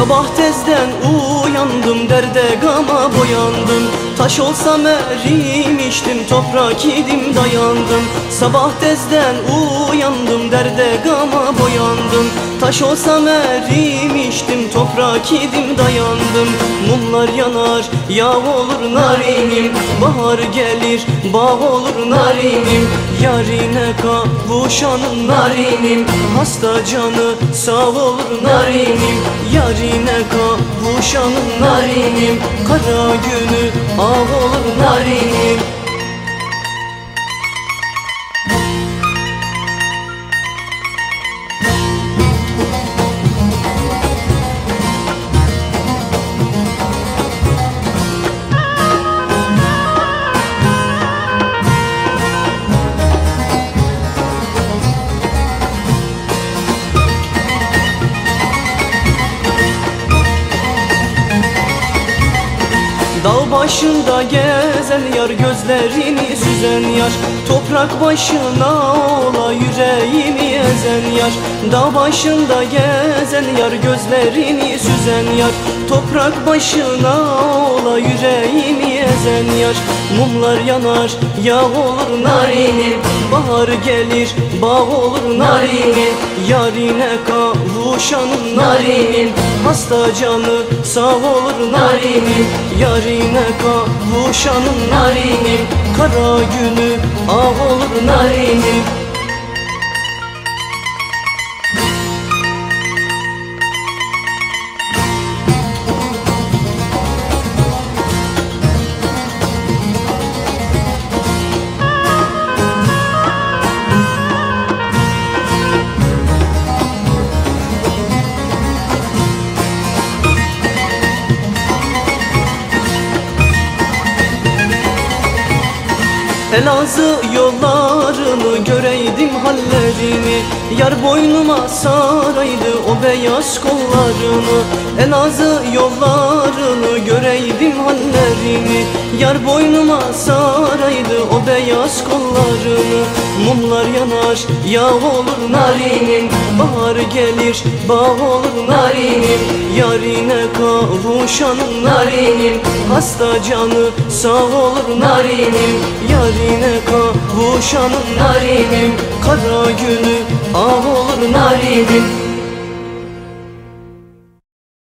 Sabah tezden uyandım derde gama boyandım. Taş olsam erimiştim toprak idim dayandım. Sabah tezden uyandım derde gama boyandım. Taş olsam erimiştim toprak idim dayandım Mumlar yanar yağ olur narinim. Bahar gelir bağ olur narinim. Yarine kavuşanım narinim. Hasta canı sağ olur narinim. Yarine kavuşanım narinim. Kara günü av olur narinim Dağ başında gezen yar gözlerini süzen yar Toprak başına ola yüreğimi ezen yar Dağ başında gezen yar gözlerini süzen yar Toprak başına ola yüreğimi ezen yar. Mumlar yanar yağ olur narinim Bahar gelir bağ olur narinim Yarine kavuşanım narinim Hasta canı sağ olur narinim Yarine kavuşanım narinim Kara günü av olur narinim Elazığ yollarını göreydim hallerini Yar boynuma saraydı o beyaz kollarını Elazığ yollarını göreydim hallerini Yar boynuma saraydı o beyaz kollarını Mumlar yanar yağ olur narinim Bahar gelir bağ olur narinim Yarine kavuşanım narinim Hasta canı sağ olur narinim Yarine kavuşanım narinim Kara günü av olur narinim